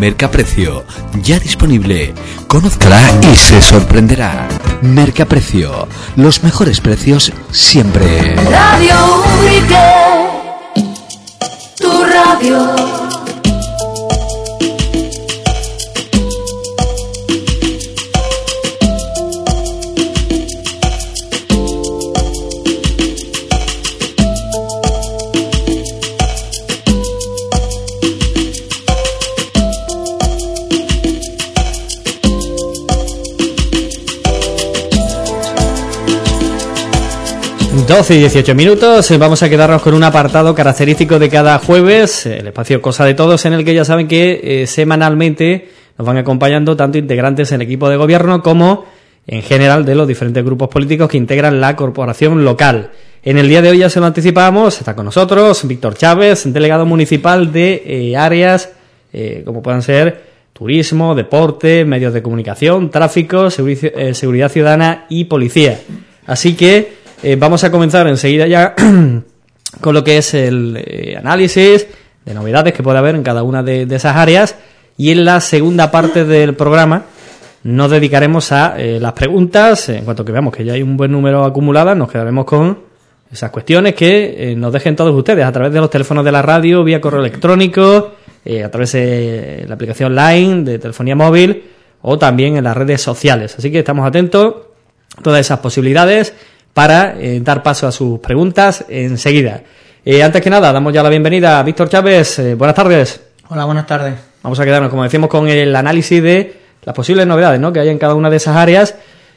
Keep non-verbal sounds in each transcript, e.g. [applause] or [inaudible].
Mercaprecio, ya disponible. Conózcala y se sorprenderá. Mercaprecio, los mejores precios siempre. Radio Ubrique, tu radio. 12 y 18 minutos, eh, vamos a quedarnos con un apartado característico de cada jueves, el espacio Cosa de Todos, en el que ya saben que eh, semanalmente nos van acompañando tanto integrantes en el equipo de gobierno como en general de los diferentes grupos políticos que integran la corporación local. En el día de hoy ya se lo anticipamos, está con nosotros Víctor Chávez, delegado municipal de eh, áreas como puedan ser turismo, deporte, medios de comunicación, tráfico, seguridad ciudadana y policía. Así que eh, vamos a comenzar enseguida ya [clears throat] con lo que es el eh, análisis de novedades que puede haber en cada una de, esas áreas. Y en la segunda parte del programa nos dedicaremos a eh, las preguntas, en cuanto que veamos que ya hay un buen número acumuladas, nos quedaremos con esas cuestiones que nos dejen todos ustedes a través de los teléfonos de la radio, vía correo electrónico, a través de la aplicación Line, de telefonía móvil o también en las redes sociales. Así que estamos atentos a todas esas posibilidades para eh, dar paso a sus preguntas enseguida. Eh, antes que nada, damos ya la bienvenida a Víctor Chávez. Eh, buenas tardes. Hola, buenas tardes. Vamos a quedarnos, como decimos, con el análisis de las posibles novedades ¿no? que hay en cada una de esas áreas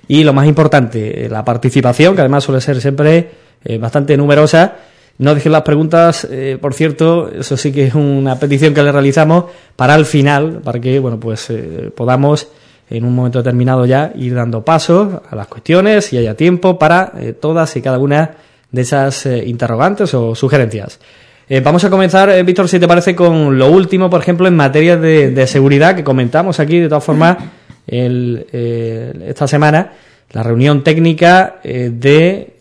y lo más importante, la participación, que además suele ser siempre bastante numerosa. No dejen las preguntas, por cierto, eso sí que es una petición que le realizamos para el final, para que bueno pues podamos en un momento determinado ya ir dando paso a las cuestiones y haya tiempo para eh, todas y cada una de esas eh, interrogantes o sugerencias. Eh, vamos a comenzar, Víctor, si te parece, con lo último, por ejemplo, en materia de, seguridad que comentamos aquí, de todas formas, esta semana, la reunión técnica de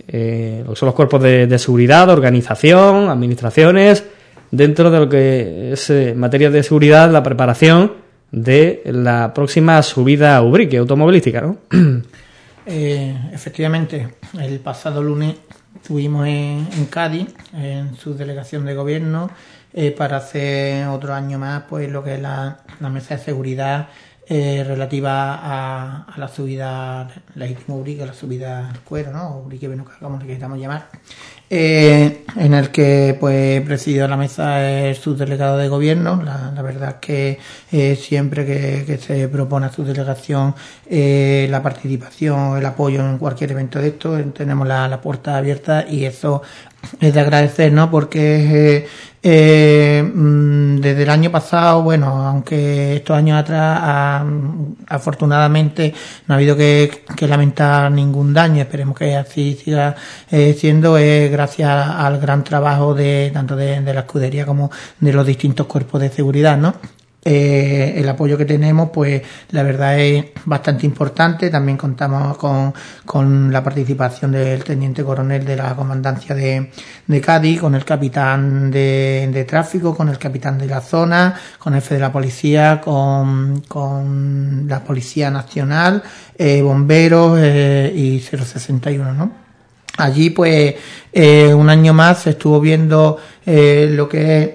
lo que son los cuerpos de, de, seguridad, organización, administraciones, dentro de lo que es materia de seguridad, la preparación de la próxima subida a Ubrique automovilística, ¿no? [clears throat] Eh, efectivamente, el pasado lunes estuvimos en, Cádiz, en su delegación de gobierno, eh, para hacer otro año más pues lo que es la, mesa de seguridad eh, relativa a, la subida legítima Ubrique, la subida al cuero, ¿no? Ubrique, como le queramos llamar. Eh, en el que pues presidió la mesa el subdelegado de gobierno. La, verdad es que eh, siempre que, se propone a su delegación eh, la participación, el apoyo en cualquier evento de esto, tenemos la, la puerta abierta y eso es de agradecer, ¿no? Porque mm, desde el año pasado, bueno, aunque estos años atrás afortunadamente no ha habido que, lamentar ningún daño, esperemos que así siga siendo, eh, gracias al gran trabajo de tanto de, la escudería como de los distintos cuerpos de seguridad, ¿no? Eh, el apoyo que tenemos, pues la verdad es bastante importante. También contamos con, con la participación del teniente coronel de la comandancia de, Cádiz, con el capitán de, de, tráfico, con el capitán de la zona, con el jefe de la policía, con, con la Policía Nacional, eh, bomberos eh, y 061, ¿no? Allí, pues, eh, un año más se estuvo viendo eh, lo que es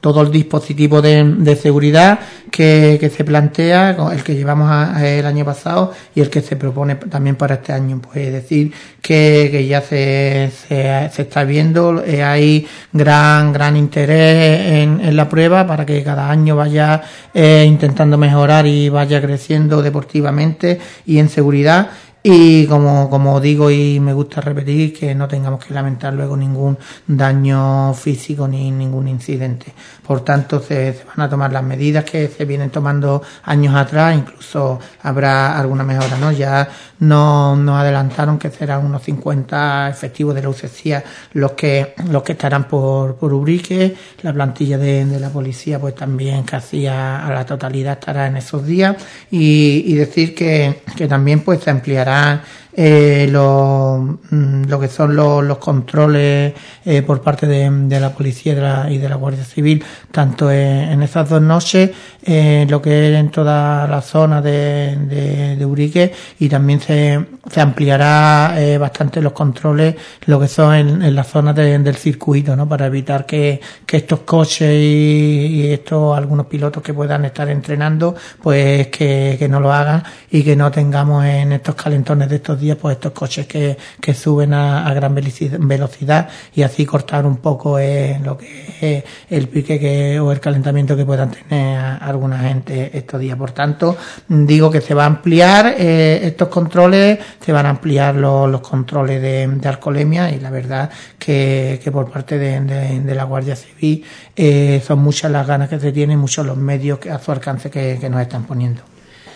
todo el dispositivo de, seguridad que, se plantea, el que llevamos el año pasado y el que se propone también para este año. Pues decir que, ya se, está viendo, eh, hay gran, gran interés en, la prueba para que cada año vaya intentando mejorar y vaya creciendo deportivamente y en seguridad y como, como digo y me gusta repetir, que no tengamos que lamentar luego ningún daño físico ni ningún incidente. Por tanto, se, van a tomar las medidas que se vienen tomando años atrás, incluso habrá alguna mejora, ¿no? Ya nos, nos adelantaron que serán unos 50 efectivos de la UCECIA los que, los que estarán por, por Ubrique, la plantilla de, de la policía pues también casi a, a, la totalidad estará en esos días y, y decir que, que también pues se ampliará 啊 eh, lo, mm, lo, que son los, los controles eh, por parte de, de, la policía y de la, y de la Guardia Civil, tanto en, en esas dos noches, eh, lo que es en toda la zona de, de, de Urique, y también se, se ampliará eh, bastante los controles, lo que son en, en la zona de, del circuito, ¿no? Para evitar que, que estos coches y, y, estos algunos pilotos que puedan estar entrenando, pues que, que no lo hagan y que no tengamos en estos calentones de estos días, pues estos coches que, que suben a, a gran velocidad y así cortar un poco eh, lo que es el pique que, o el calentamiento que puedan tener alguna gente estos días. Por tanto, digo que se va a ampliar eh, estos controles, se van a ampliar los, los controles de, alcoholemia y la verdad que, que por parte de, de, de la Guardia Civil eh, son muchas las ganas que se tienen, muchos los medios que, a su alcance que, que nos están poniendo.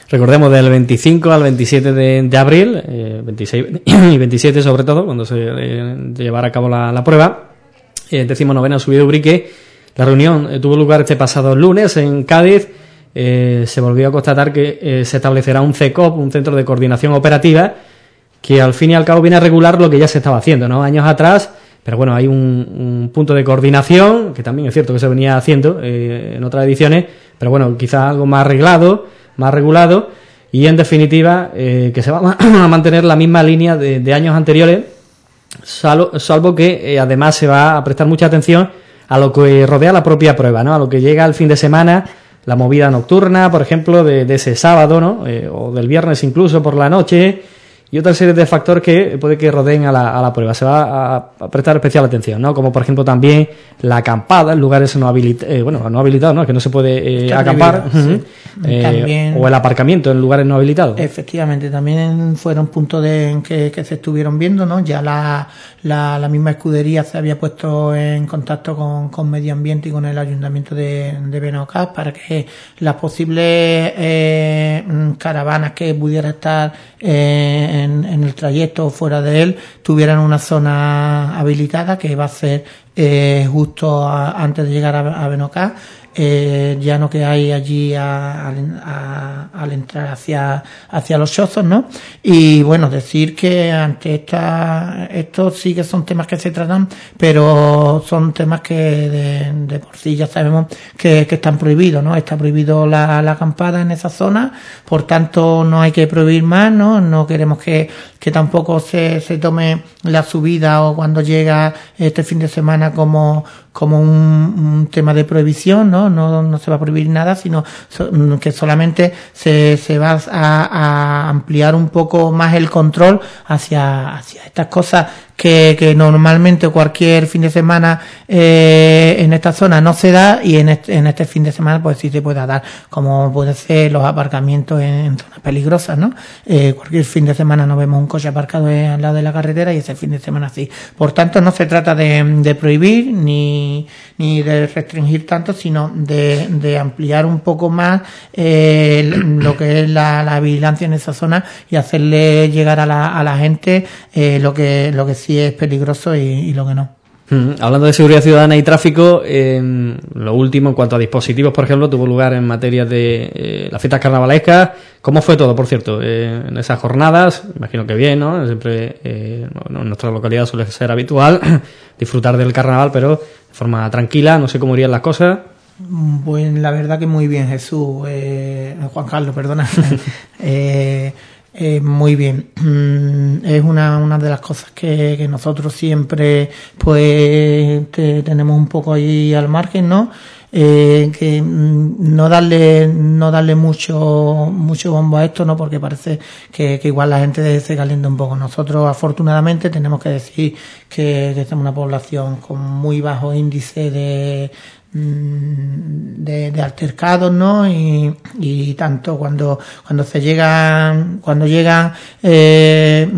Recordemos del 25 al 27 de, de abril, eh, 26 [clears throat] y 27 sobre todo, cuando se eh, llevará a cabo la, la prueba, eh, decimonovena subido Ubrique. La reunión eh, tuvo lugar este pasado lunes en Cádiz. Eh, se volvió a constatar que eh, se establecerá un CECOP, un Centro de Coordinación Operativa, que al fin y al cabo viene a regular lo que ya se estaba haciendo, ¿no? Años atrás, pero bueno, hay un, un punto de coordinación, que también es cierto que se venía haciendo en otras ediciones, pero bueno, quizá algo más arreglado, más regulado y en definitiva eh, que se va [clears throat] a mantener la misma línea de, de años anteriores salvo, salvo que eh, además se va a prestar mucha atención a lo que rodea la propia prueba, ¿no? A lo que llega al fin de semana, la movida nocturna, por ejemplo, de, de ese sábado, ¿no? Eh, o del viernes incluso por la noche, y otra serie de factores que puede que rodeen a la, a la prueba. Se va a, a, prestar especial atención, ¿no? Como por ejemplo también la acampada en lugares no habilitados, eh, bueno, no habilitados, ¿no? Que no se puede eh, acampar. Uh -huh. sí. eh, también, o el aparcamiento en lugares no habilitados. Efectivamente, también fueron puntos de, en que, que, se estuvieron viendo, ¿no? Ya la, la, la, misma escudería se había puesto en contacto con, con Medio Ambiente y con el Ayuntamiento de, de Benocas para que las posibles eh, caravanas que pudiera estar en, el trayecto o fuera de él tuvieran una zona habilitada que va a ser eh, justo a, antes de llegar a, a Benocá eh, llano que hay allí a, a, al entrar hacia, hacia los chozos, ¿no? Y bueno, decir que ante esta, estos sí que son temas que se tratan, pero son temas que de, de por sí ya sabemos que, que, están prohibidos, ¿no? Está prohibido la, la acampada en esa zona, por tanto no hay que prohibir más, ¿no? No queremos que, que tampoco se, se tome la subida o cuando llega este fin de semana como, como un, un, tema de prohibición, ¿no? ¿no? No se va a prohibir nada, sino que solamente se, se va a, a, ampliar un poco más el control hacia, hacia estas cosas que, que normalmente cualquier fin de semana eh, en esta zona no se da y en este, en este fin de semana pues sí se puede dar, como puede ser los aparcamientos en, en zonas peligrosas, ¿no? Eh, cualquier fin de semana no vemos un coche aparcado al lado de la carretera y ese fin de semana sí. Por tanto, no se trata de, prohibir ni, ni de restringir tanto, sino de, de ampliar un poco más eh, lo que es la, la, vigilancia en esa zona y hacerle llegar a la, a la gente eh, lo que lo que sí es peligroso y, y lo que no. Mm, hablando de seguridad ciudadana y tráfico, eh, lo último en cuanto a dispositivos, por ejemplo, tuvo lugar en materia de eh, las fiestas carnavalescas. ¿Cómo fue todo, por cierto, eh, en esas jornadas? Imagino que bien, ¿no? Siempre eh, en nuestra localidad suele ser habitual [clears throat] disfrutar del carnaval, pero de forma tranquila. No sé cómo irían las cosas. Pues la verdad que muy bien, Jesús. Juan Carlos, perdona. [laughs] [laughs] muy bien. es una, una de las cosas que, nosotros siempre pues te, tenemos un poco ahí al margen, ¿no? Eh, que no darle no darle mucho mucho bombo a esto no porque parece que, igual la gente se calienta un poco nosotros afortunadamente tenemos que decir que, que somos una población con muy bajo índice de de, de altercados, ¿no? Y, y, tanto cuando, cuando se llegan, cuando llegan eh,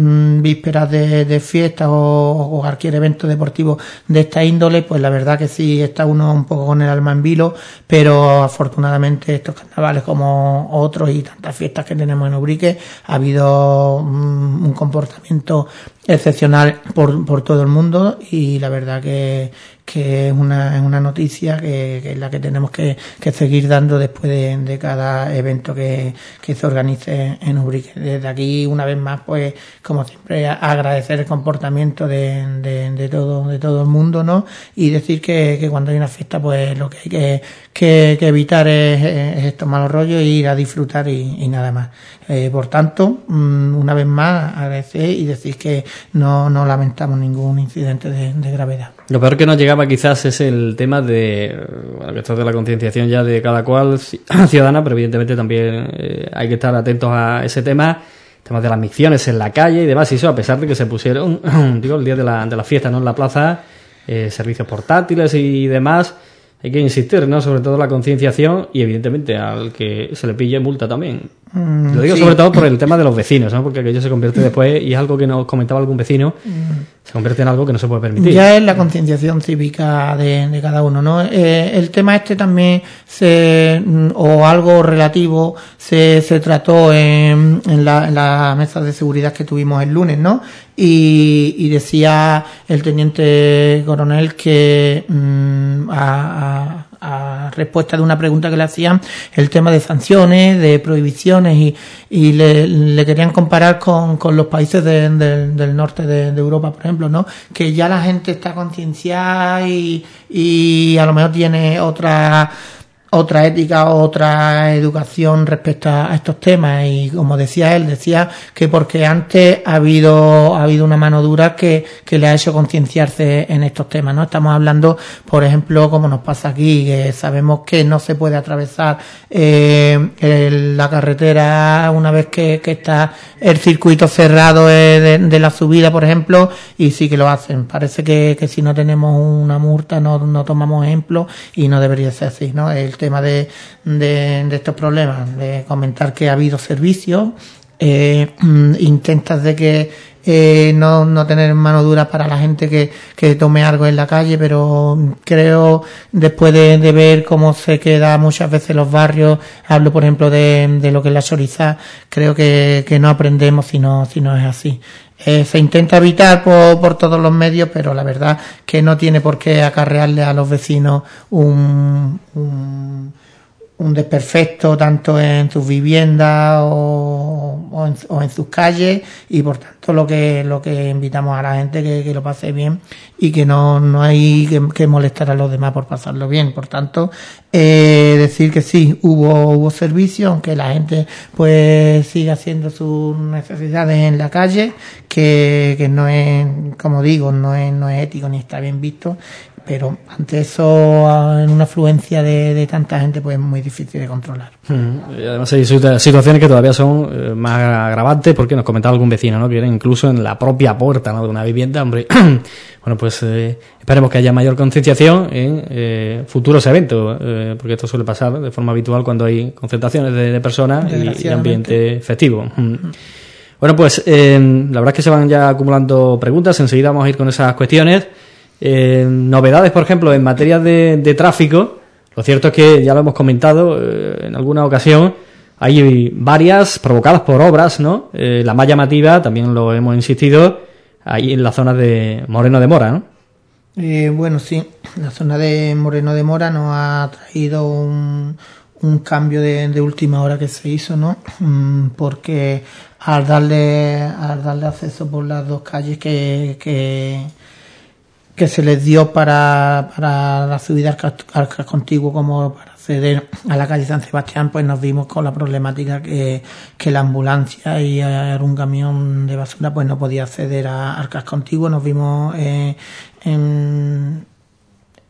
vísperas de, de fiestas o, o, cualquier evento deportivo de esta índole, pues la verdad que sí está uno un poco con el alma en vilo, pero afortunadamente estos carnavales como otros y tantas fiestas que tenemos en Ubrique, ha habido un, un comportamiento excepcional por, por todo el mundo y la verdad que, que es una, es una noticia que, que, es la que tenemos que, que seguir dando después de, de cada evento que, que, se organice en Ubrique. Desde aquí, una vez más, pues, como siempre, agradecer el comportamiento de, de, de todo, de todo el mundo, ¿no? Y decir que, que cuando hay una fiesta, pues lo que hay que, que, evitar es, es, estos malos rollos e ir a disfrutar y, y nada más. Eh, por tanto, mm, una vez más, agradecer y decir que no, no lamentamos ningún incidente de, de gravedad. Lo peor que nos llegaba quizás es el tema de, bueno, esto de la concienciación ya de cada cual [clears throat] ciudadana, pero evidentemente también eh, hay que estar atentos a ese tema, temas de las micciones en la calle y demás, y eso a pesar de que se pusieron, [clears throat] digo, el día de la, de la fiesta, ¿no? En la plaza, eh, servicios portátiles y demás, hay que insistir, ¿no? Sobre todo la concienciación y evidentemente al que se le pille multa también. Mm, Lo digo sí. sobre todo por el tema de los vecinos, ¿no? Porque aquello se convierte después, y es algo que nos comentaba algún vecino, mm. se convierte en algo que no se puede permitir. Ya es la concienciación cívica de, de, cada uno, ¿no? Eh, el tema este también se, o algo relativo, se, se trató en, en, la, en la mesa de seguridad que tuvimos el lunes, ¿no? Y, y decía el teniente coronel que mmm, a, a a respuesta de una pregunta que le hacían el tema de sanciones, de prohibiciones y, y le, le, querían comparar con, con los países de, de, del norte de, de, Europa, por ejemplo, ¿no? Que ya la gente está concienciada y, y a lo mejor tiene otra otra ética, otra educación respecto a estos temas y como decía él, decía que porque antes ha habido ha habido una mano dura que, que le ha hecho concienciarse en estos temas, ¿no? Estamos hablando, por ejemplo, como nos pasa aquí, que sabemos que no se puede atravesar eh, el, la carretera una vez que, que, está el circuito cerrado de, de, la subida, por ejemplo, y sí que lo hacen. Parece que, que si no tenemos una multa no, no tomamos ejemplo y no debería ser así, ¿no? El tema de, de, estos problemas, de comentar que ha habido servicios, eh, intentas de que eh, no, no tener mano dura para la gente que, que tome algo en la calle, pero creo, después de, de, ver cómo se queda muchas veces los barrios, hablo por ejemplo de, de lo que es la Sorizá, creo que, que no aprendemos si no, si no es así. Eh, se intenta evitar por, por, todos los medios, pero la verdad que no tiene por qué acarrearle a los vecinos un, un, un desperfecto tanto en sus viviendas o, o, en, sus calles y por tanto lo que lo que invitamos a la gente que, que lo pase bien y que no, no hay que, que, molestar a los demás por pasarlo bien. Por tanto eh, decir que sí hubo hubo servicio aunque la gente pues siga haciendo sus necesidades en la calle que, que no es como digo no es no es ético ni está bien visto pero ante eso, en una afluencia de, de, tanta gente, pues es muy difícil de controlar. Mm. Y además hay situaciones que todavía son eh, más agravantes, porque nos comentaba algún vecino, ¿no? Que era incluso en la propia puerta ¿no? de una vivienda, hombre. [clears throat] bueno, pues eh, esperemos que haya mayor concienciación en eh, futuros eventos, eh, porque esto suele pasar de forma habitual cuando hay concentraciones de, de personas y, y, ambiente festivo. Mm. Bueno, pues la verdad es que se van ya acumulando preguntas, enseguida vamos a ir con esas cuestiones. Eh, novedades, por ejemplo, en materia de, tráfico, lo cierto es que ya lo hemos comentado eh, en alguna ocasión, hay varias provocadas por obras, ¿no? Eh, la más llamativa, también lo hemos insistido, ahí en la zona de Moreno de Mora, ¿no? Bueno, sí, la zona de Moreno de Mora nos ha traído un, un cambio de, de, última hora que se hizo, ¿no? Mm, porque al darle, al darle acceso por las dos calles que, que que se les dio para, para la subida al, al contiguo como para acceder a la calle San Sebastián, pues nos vimos con la problemática que, que la ambulancia y un camión de basura pues no podía acceder al casco contiguo, nos vimos eh, en,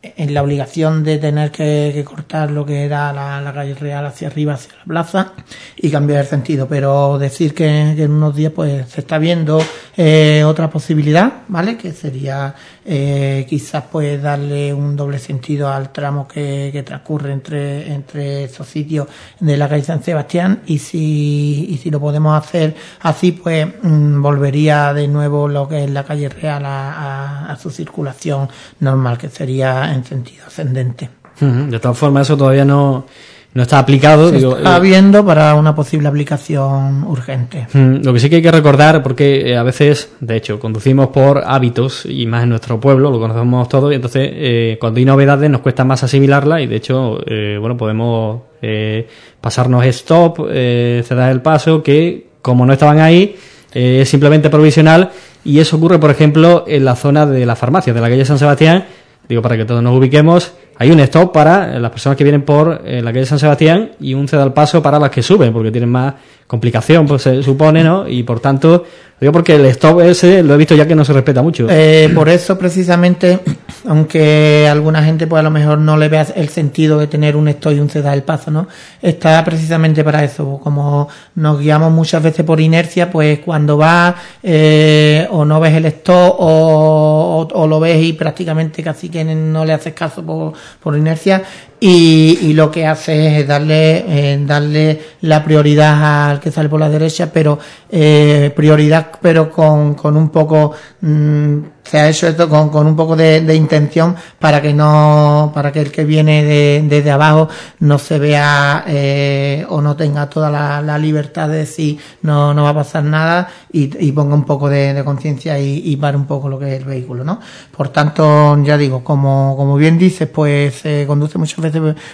en la obligación de tener que, cortar lo que era la, calle real hacia arriba, hacia la plaza y cambiar el sentido. Pero decir que, en unos días pues se está viendo eh, otra posibilidad, ¿vale? Que sería eh, quizás pues darle un doble sentido al tramo que, transcurre entre, entre esos sitios de la calle San Sebastián y si, y si lo podemos hacer así pues mmm, volvería de nuevo lo que es la calle real a su circulación normal, que sería en sentido ascendente. De todas formas, eso todavía no, no está aplicado. Se digo, está eh, viendo para una posible aplicación urgente. Lo que sí que hay que recordar, porque eh, a veces, de hecho, conducimos por hábitos y más en nuestro pueblo, lo conocemos todos, y entonces eh, cuando hay novedades nos cuesta más asimilarla y de hecho, eh, bueno, podemos eh, pasarnos stop, eh, ceder el paso, que como no estaban ahí, eh, es simplemente provisional y eso ocurre, por ejemplo, en la zona de la farmacia de la calle San Sebastián, digo para que todos nos ubiquemos, hay un stop para eh, las personas que vienen por eh, la calle San Sebastián y un ceda al paso para las que suben, porque tienen más complicación, pues se supone, ¿no? Y por tanto, digo porque el stop ese lo he visto ya que no se respeta mucho. Eh, por eso precisamente, [clears throat] aunque alguna gente pues a lo mejor no le vea el sentido de tener un stop y un ceda del paso, ¿no? Está precisamente para eso. Como nos guiamos muchas veces por inercia, pues cuando vas eh, o no ves el stop o, o- o lo ves y prácticamente casi que no le haces caso por, por inercia y, y lo que hace es darle eh, darle la prioridad al que sale por la derecha, pero eh, prioridad pero con, con un poco mm, se ha hecho esto con, con un poco de, de intención para que no para que el que viene de- desde abajo no se vea eh, o no tenga toda la, la libertad de decir no no va a pasar nada y, y ponga un poco de, de conciencia y, y pare un poco lo que es el vehículo no por tanto ya digo como como bien dices pues se conduce muchas veces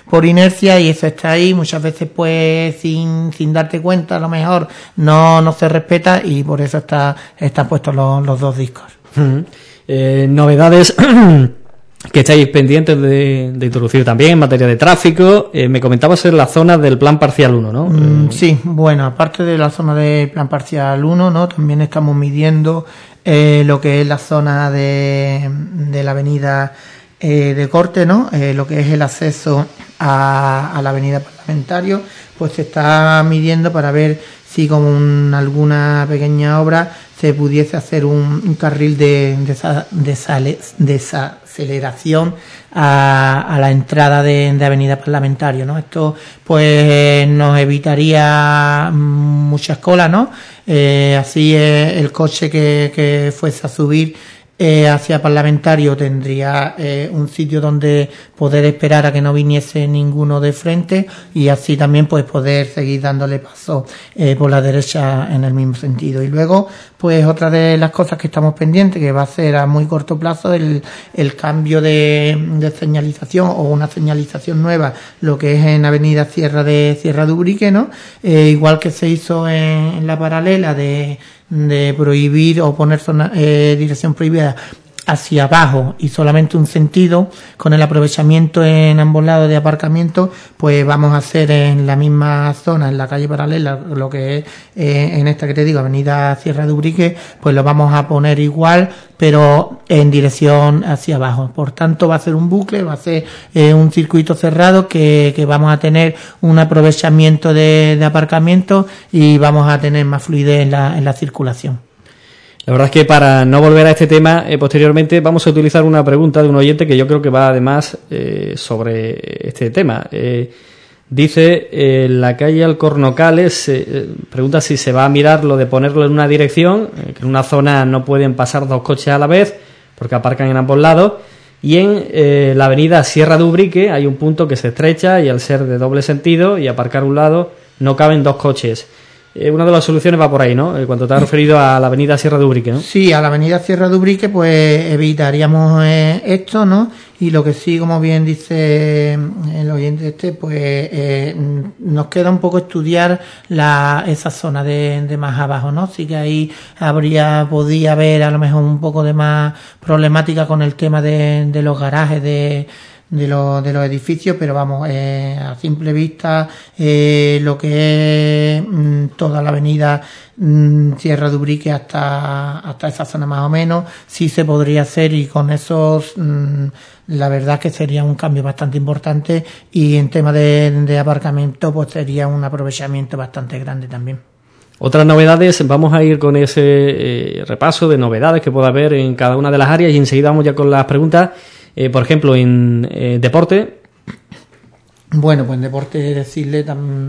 por inercia y eso está ahí muchas veces pues sin, sin darte cuenta a lo mejor no no se respeta y por eso está están puestos los, los dos discos. Eh, novedades [clears throat] que estáis pendientes de, de introducir también en materia de tráfico. Eh, me comentabas en la zona del plan parcial 1, ¿no? Mm, Sí, bueno, aparte de la zona de plan parcial 1, ¿no? También estamos midiendo eh, lo que es la zona de, de la avenida eh, de corte, ¿no? Eh, lo que es el acceso a, a la avenida parlamentario, pues se está midiendo para ver si con un- alguna pequeña obra se pudiese hacer un, carril de, desaceleración a, la entrada de, Avenida Parlamentario, ¿no? Esto pues nos evitaría muchas colas, ¿no? Eh, así el coche que fuese a subir eh, hacia Parlamentario tendría eh, un sitio donde poder esperar a que no viniese ninguno de frente y así también pues poder seguir dándole paso eh, por la derecha en el mismo sentido. Y luego pues otra de las cosas que estamos pendientes que va a ser a muy corto plazo el, el cambio de, de señalización o una señalización nueva, lo que es en Avenida Sierra de Sierra de Ubrique, ¿no? Eh, igual que se hizo en, en la paralela de, de prohibir o poner zona, eh, dirección prohibida hacia abajo y solamente un sentido con el aprovechamiento en ambos lados de aparcamiento pues vamos a hacer en la misma zona en la calle paralela lo que es eh, en esta que te digo avenida Sierra de Ubrique pues lo vamos a poner igual pero en dirección hacia abajo. Por tanto va a ser un bucle va a ser eh, un circuito cerrado que, que vamos a tener un aprovechamiento de, de aparcamiento y vamos a tener más fluidez en la, en la circulación La verdad es que para no volver a este tema, eh, posteriormente vamos a utilizar una pregunta de un oyente que yo creo que va además eh, sobre este tema. Eh, dice, eh, la calle Alcornocales, pregunta si se va a mirar lo de ponerlo en una dirección, que en una zona no pueden pasar dos coches a la vez, porque aparcan en ambos lados, y en la avenida Sierra de Ubrique hay un punto que se estrecha y al ser de doble sentido y aparcar un lado no caben dos coches. Eh, una de las soluciones va por ahí, ¿no? Eh, cuando te has referido a la avenida Sierra de Ubrique, ¿no? Sí, a la avenida Sierra de Ubrique, pues evitaríamos eh, esto, ¿no? Y lo que sí, como bien dice eh, el oyente este, pues eh, mm, nos queda un poco estudiar la, esa zona de, de más abajo, ¿no? Sí que ahí habría, podía haber a lo mejor un poco de más problemática con el tema de, de los garajes de, de, los, de los edificios, pero vamos, eh, a simple vista, eh, lo que es mm, toda la avenida mm, Sierra de Ubrique hasta, hasta esa zona más o menos, sí se podría hacer y con esos, mm, la verdad que sería un cambio bastante importante y en tema de, de aparcamiento, pues sería un aprovechamiento bastante grande también. Otras novedades, vamos a ir con ese eh, repaso de novedades que pueda haber en cada una de las áreas y enseguida vamos ya con las preguntas. Eh, por ejemplo, en eh, deporte, Bueno, pues en deporte decirle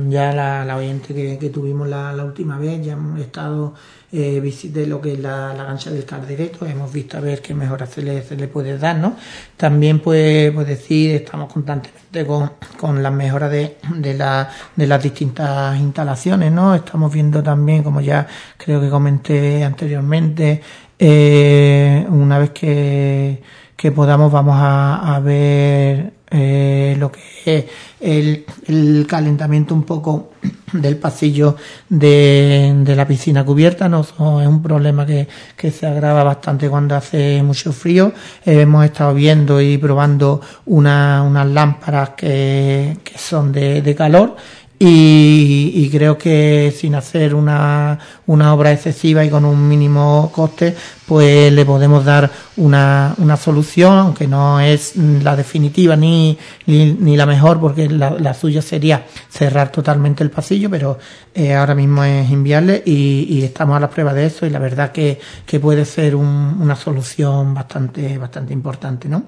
ya la, la oyente que, tuvimos la, última vez, ya hemos estado eh, lo que es la, la cancha del Caldereto, hemos visto a ver qué mejor se le, se le puede dar, ¿no? También pues, pues decir, estamos constantemente con, con las mejoras de, de, la, de las distintas instalaciones, ¿no? Estamos viendo también, como ya creo que comenté anteriormente, eh, una vez que, que podamos vamos a, ver eh, lo que es el, calentamiento un poco [clears throat] del pasillo de, la piscina cubierta, no es un problema que, se agrava bastante cuando hace mucho frío. Eh, hemos estado viendo y probando unas lámparas que, son de, de calor y, creo que sin hacer una, una, obra excesiva y con un mínimo coste, pues le podemos dar una, una solución, aunque no es la definitiva ni, ni, la mejor, porque la, suya sería cerrar totalmente el pasillo, pero eh, ahora mismo es inviable y, y, estamos a la prueba de eso y la verdad que, que puede ser una solución bastante, bastante importante, ¿no?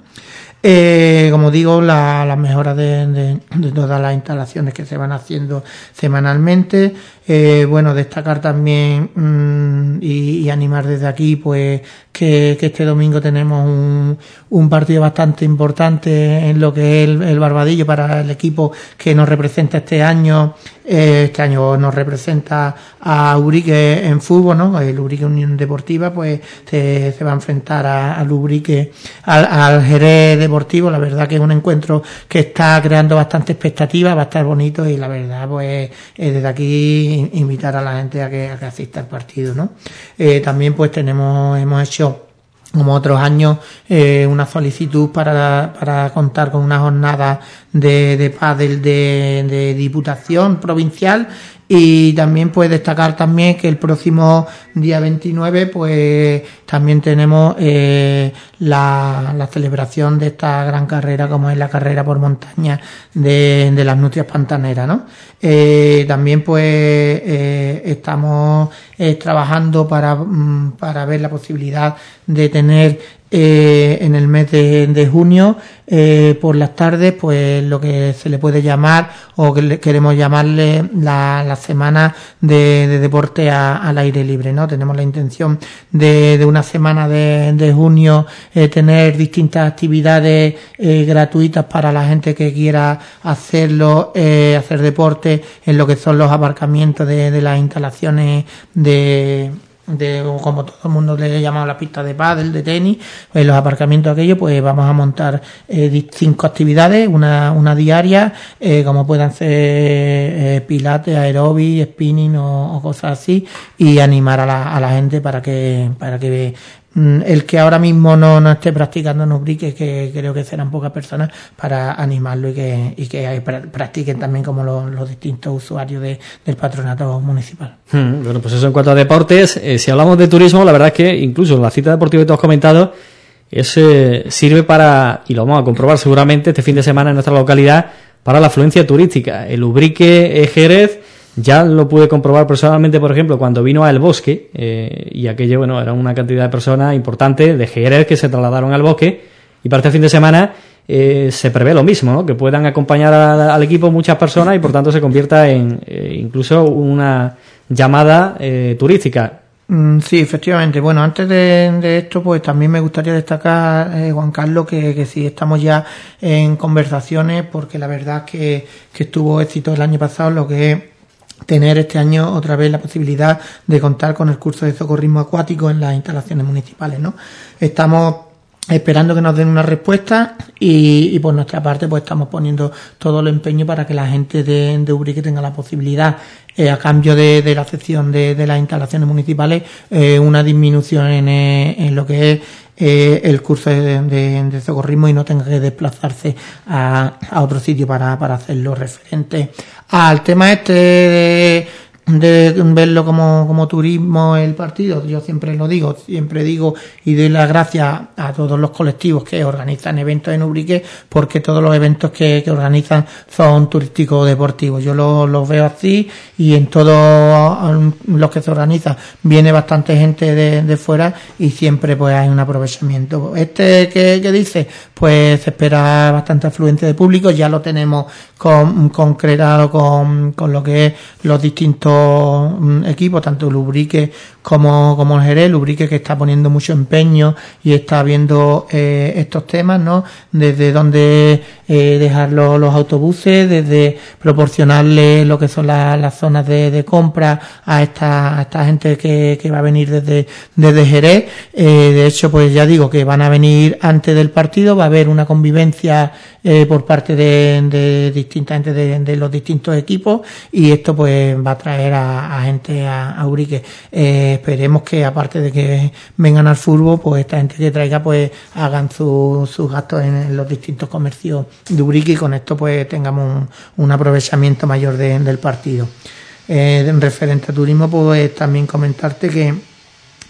Eh, como digo, las la mejoras de, todas las instalaciones que se van haciendo semanalmente. Eh, bueno, destacar también mm, y, animar desde aquí, pues, que, este domingo tenemos un, un, partido bastante importante en lo que es el, Barbadillo para el equipo que nos representa este año. Eh, este año nos representa a Ubrique en fútbol, ¿no? El Ubrique Unión Deportiva, pues, se, va a enfrentar al Ubrique, al, al Jerez Deportivo. La verdad que es un encuentro que está creando bastante expectativa, va a estar bonito y la verdad, pues, eh, desde aquí invitar a la gente a que, asista al partido, ¿no? Eh, también pues tenemos, hemos hecho como otros años, eh, una solicitud para, para contar con una jornada de, de pádel de, Diputación Provincial y también pues destacar también que el próximo día 29 pues también tenemos eh, la, la, celebración de esta gran carrera como es la carrera por montaña de, de las Nutrias Pantaneras, ¿no? Eh, también pues eh, estamos trabajando para, mm, para ver la posibilidad de tener eh, en el mes de, junio eh, por las tardes pues lo que se le puede llamar o que queremos llamarle la, la semana de, deporte al aire libre no tenemos la intención de, de una semana de, junio eh, tener distintas actividades gratuitas para la gente que quiera hacerlo hacer deporte en lo que son los aparcamientos de, de las instalaciones de de como todo el mundo le llamado la pista de pádel, de tenis, los aparcamientos aquellos, pues vamos a montar eh, cinco actividades, una, una diaria, eh, como puedan ser eh, pilates, aerobic, spinning o, cosas así, y animar a la, a la gente para que, para que el que ahora mismo no, no esté practicando no brique, que creo que serán pocas personas, para animarlo y que, y que practiquen también como los, distintos usuarios del patronato municipal. Hmm, bueno, pues eso en cuanto a deportes. Eh, si hablamos de turismo, la verdad es que incluso la cita deportiva que tú has comentado, ese sirve para, y lo vamos a comprobar seguramente este fin de semana en nuestra localidad, para la afluencia turística. El Ubrique Jerez ya lo pude comprobar personalmente, por ejemplo, cuando vino al bosque, eh, y aquello, bueno, era una cantidad de personas importante de Jerez que se trasladaron al bosque, y para este fin de semana eh, se prevé lo mismo, ¿no? que puedan acompañar al equipo muchas personas y por tanto se convierta en eh, incluso una llamada turística. Mm, sí, efectivamente. Bueno, antes de, esto, pues también me gustaría destacar, Juan Carlos, que, que sí estamos ya en conversaciones, porque la verdad que, que estuvo éxito el año pasado lo que es tener este año otra vez la posibilidad de contar con el curso de socorrismo acuático en las instalaciones municipales, ¿no? Estamos esperando que nos den una respuesta y, por nuestra parte pues estamos poniendo todo el empeño para que la gente de, de Ubrique tenga la posibilidad eh, a cambio de, la sección de, las instalaciones municipales eh, una disminución en, eh, en, lo que es el curso de, socorrismo y no tenga que desplazarse a, a otro sitio para, para hacerlo referente al tema este de de verlo como, como turismo el partido, yo siempre lo digo, siempre digo y doy las gracias a todos los colectivos que organizan eventos en Ubrique, porque todos los eventos que, que organizan son turísticos deportivos. Yo los lo veo así y en todos los que se organizan viene bastante gente de, de fuera y siempre pues hay un aprovechamiento. Este que, que dice, pues se espera bastante afluente de público, ya lo tenemos con, concretado con, con lo que es los distintos mm, equipos, tanto Lubrique como, como el Jerez, Lubrique que está poniendo mucho empeño y está viendo eh, estos temas, ¿no? Desde dónde eh, dejar los, los, autobuses, desde proporcionarle lo que son las zonas de, de, compra a esta, a esta gente que, que va a venir desde, desde Jerez. Eh, de hecho, pues ya digo que van a venir antes del partido, va a haber una convivencia eh, por parte de, de distintas gente de, de, los distintos equipos y esto pues va a traer a, a gente a, a Urique. Eh, esperemos que aparte de que vengan al fútbol, pues esta gente que traiga pues hagan sus su gastos en, en, los distintos comercios de Urique y con esto pues tengamos un, un aprovechamiento mayor de, del partido. Eh, en referente a turismo, pues también comentarte que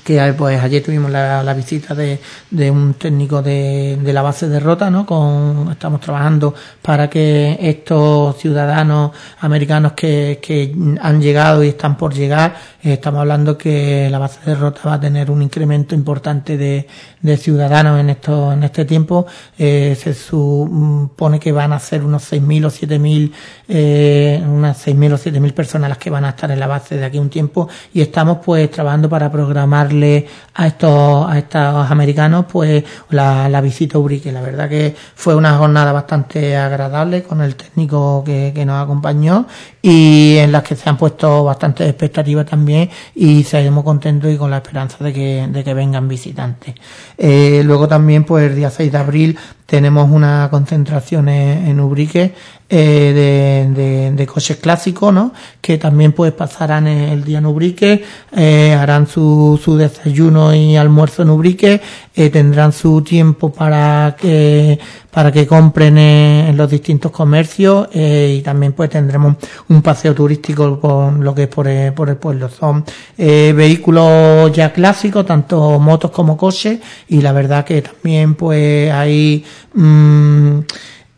que pues ayer tuvimos la, visita de, de, un técnico de, de, la base de Rota, ¿no? Con, estamos trabajando para que estos ciudadanos americanos que, que han llegado y están por llegar, eh, estamos hablando que la base de Rota va a tener un incremento importante de, ciudadanos en esto, en este tiempo. Eh, se supone que van a ser unos 6.000 o 7.000, eh, unas 6.000 o 7.000 personas las que van a estar en la base de aquí un tiempo y estamos pues trabajando para programar a estos, a estos americanos pues la, la visita a Urique. La verdad que fue una jornada bastante agradable con el técnico que, que nos acompañó y en las que se han puesto bastantes expectativas también y seguimos contentos y con la esperanza de que, de que vengan visitantes. Eh, luego también pues el día 6 de abril tenemos una concentración en, en Ubrique eh, de, de, de, coches clásicos, ¿no? Que también pues pasarán el día en Ubrique, eh, harán su, su desayuno y almuerzo en Ubrique, eh, tendrán su tiempo para que para que compren en los distintos comercios eh, y también pues tendremos un paseo turístico por lo que es por el, por el pueblo. Son eh, vehículos ya clásicos, tanto motos como coches y la verdad que también pues hay mmm,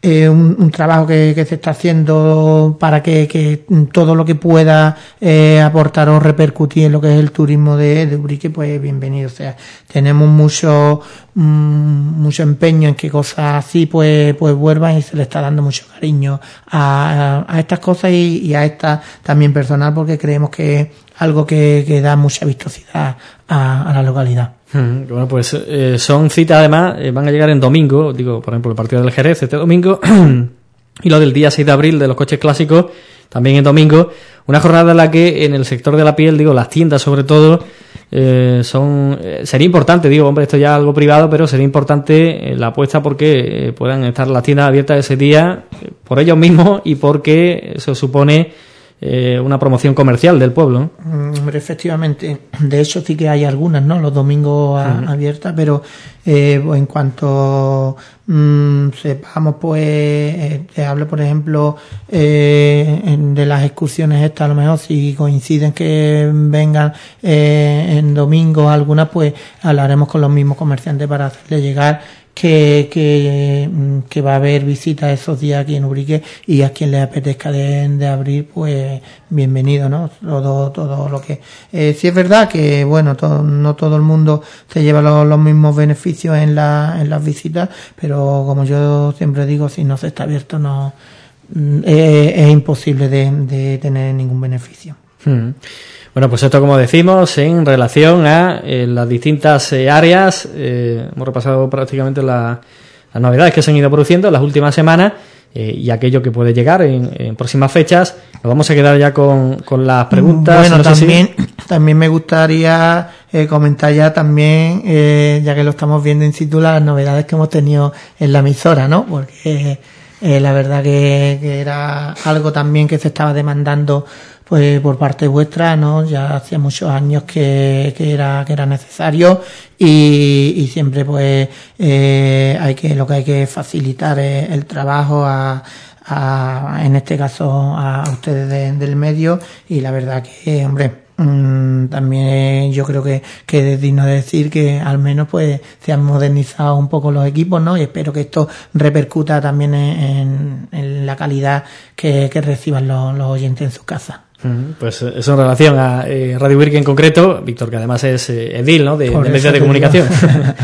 eh, un, un, trabajo que, se está haciendo para que, todo lo que pueda eh, aportar o repercutir en lo que es el turismo de, de Urique, pues bienvenido. O sea, tenemos mucho, mmm, mucho empeño en que cosas así pues, pues vuelvan y se le está dando mucho cariño a, estas cosas y, a esta también personal porque creemos que es algo que, da mucha vistosidad a la localidad. Bueno, pues eh, son citas además, eh, van a llegar en domingo, digo, por ejemplo, el partido del Jerez este domingo [clears throat] y lo del día 6 de abril de los coches clásicos también en domingo, una jornada en la que en el sector de la piel, digo, las tiendas sobre todo, eh, son eh, sería importante, digo, hombre, esto ya es algo privado, pero sería importante eh, la apuesta porque puedan estar las tiendas abiertas ese día por ellos mismos y porque se supone eh, una promoción comercial del pueblo. ¿no? Efectivamente, de hecho sí que hay algunas, ¿no? Los domingos a, uh -huh. abiertas, pero eh, en cuanto mmm, sepamos, pues, eh, te hablo, por ejemplo, eh, de las excursiones estas, a lo mejor si coinciden que vengan eh, en domingo algunas, pues hablaremos con los mismos comerciantes para hacerle llegar que, que, que, va a haber visitas esos días aquí en Ubrique y a quien le apetezca de, de abrir, pues bienvenido, ¿no? Todo, todo lo que... Eh, sí es verdad que, bueno, todo, no todo el mundo se lleva los, los mismos beneficios en, la, en las visitas, pero como yo siempre digo, si no se está abierto, no es, es imposible de, de, tener ningún beneficio. Hmm. Bueno, pues esto como decimos en relación a eh, las distintas eh, áreas, eh, hemos repasado prácticamente la, las novedades que se han ido produciendo en las últimas semanas eh, y aquello que puede llegar en, en, próximas fechas. Nos vamos a quedar ya con, con las preguntas. Bueno, no también, si... [clears throat] también me gustaría eh, comentar ya también, eh, ya que lo estamos viendo in situ, las novedades que hemos tenido en la emisora, ¿no? Porque la verdad que, que era algo también que se estaba demandando pues por parte vuestra, ¿no? Ya hacía muchos años que, que era que era necesario y, y siempre pues eh, hay que lo que hay que facilitar es el trabajo a, a en este caso a, ustedes de, del medio y la verdad que hombre mmm, también yo creo que, que es digno de decir que al menos pues se han modernizado un poco los equipos, ¿no? Y espero que esto repercuta también en, en la calidad que, que reciban los, los oyentes en su casa. Pues eso en relación a eh, Radio Virgen en concreto, Víctor, que además es eh, edil ¿no? de, de medios de comunicación.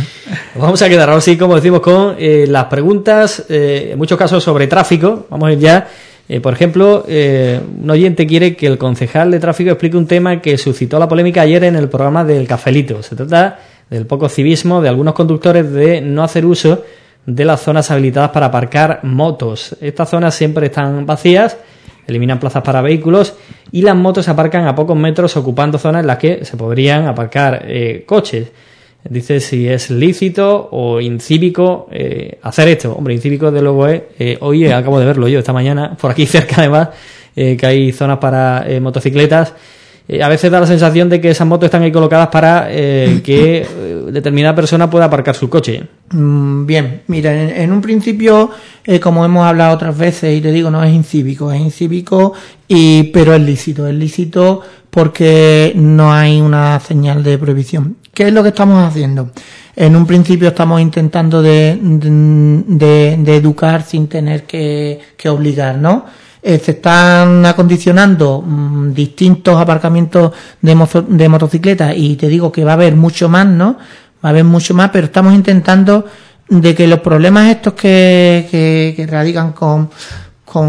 [laughs] Vamos a quedar ahora sí, como decimos, con eh, las preguntas, eh, en muchos casos sobre tráfico. Vamos a ir ya Eh, por ejemplo, eh, un oyente quiere que el concejal de tráfico explique un tema que suscitó la polémica ayer en el programa del Cafelito. Se trata del poco civismo de algunos conductores de no hacer uso de las zonas habilitadas para aparcar motos. Estas zonas siempre están vacías, eliminan plazas para vehículos y las motos aparcan a pocos metros ocupando zonas en las que se podrían aparcar eh, coches. Dice si es lícito o incívico eh, hacer esto. Hombre, incívico de luego es, eh, hoy acabo de verlo yo esta mañana, por aquí [laughs] cerca además, eh, que hay zonas para eh, motocicletas. Eh, a veces da la sensación de que esas motos están ahí colocadas para eh, [clears throat] que eh, determinada persona pueda aparcar su coche. Mm, Bien, mira, en, en un principio, eh, como hemos hablado otras veces, y te digo, no es incívico, es incívico, y, pero es lícito, es lícito porque no hay una señal de prohibición. ¿Qué es lo que estamos haciendo? En un principio estamos intentando de, de, de educar sin tener que, que obligar, ¿no? Eh, se están acondicionando mm, distintos aparcamientos de, mozo- de motocicletas y te digo que va a haber mucho más, ¿no? Va a haber mucho más, pero estamos intentando de que los problemas estos que, radican con,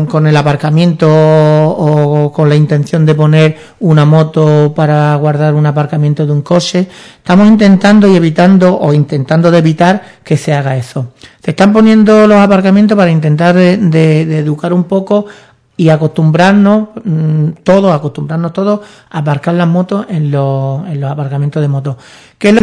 con, el aparcamiento o con la intención de poner una moto para guardar un aparcamiento de un coche, estamos intentando y evitando o intentando de evitar que se haga eso. Se están poniendo los aparcamientos para intentar de- de educar un poco y acostumbrarnos mm, todos, acostumbrarnos todos a aparcar las motos en los, en los aparcamientos de motos. ¿Qué es lo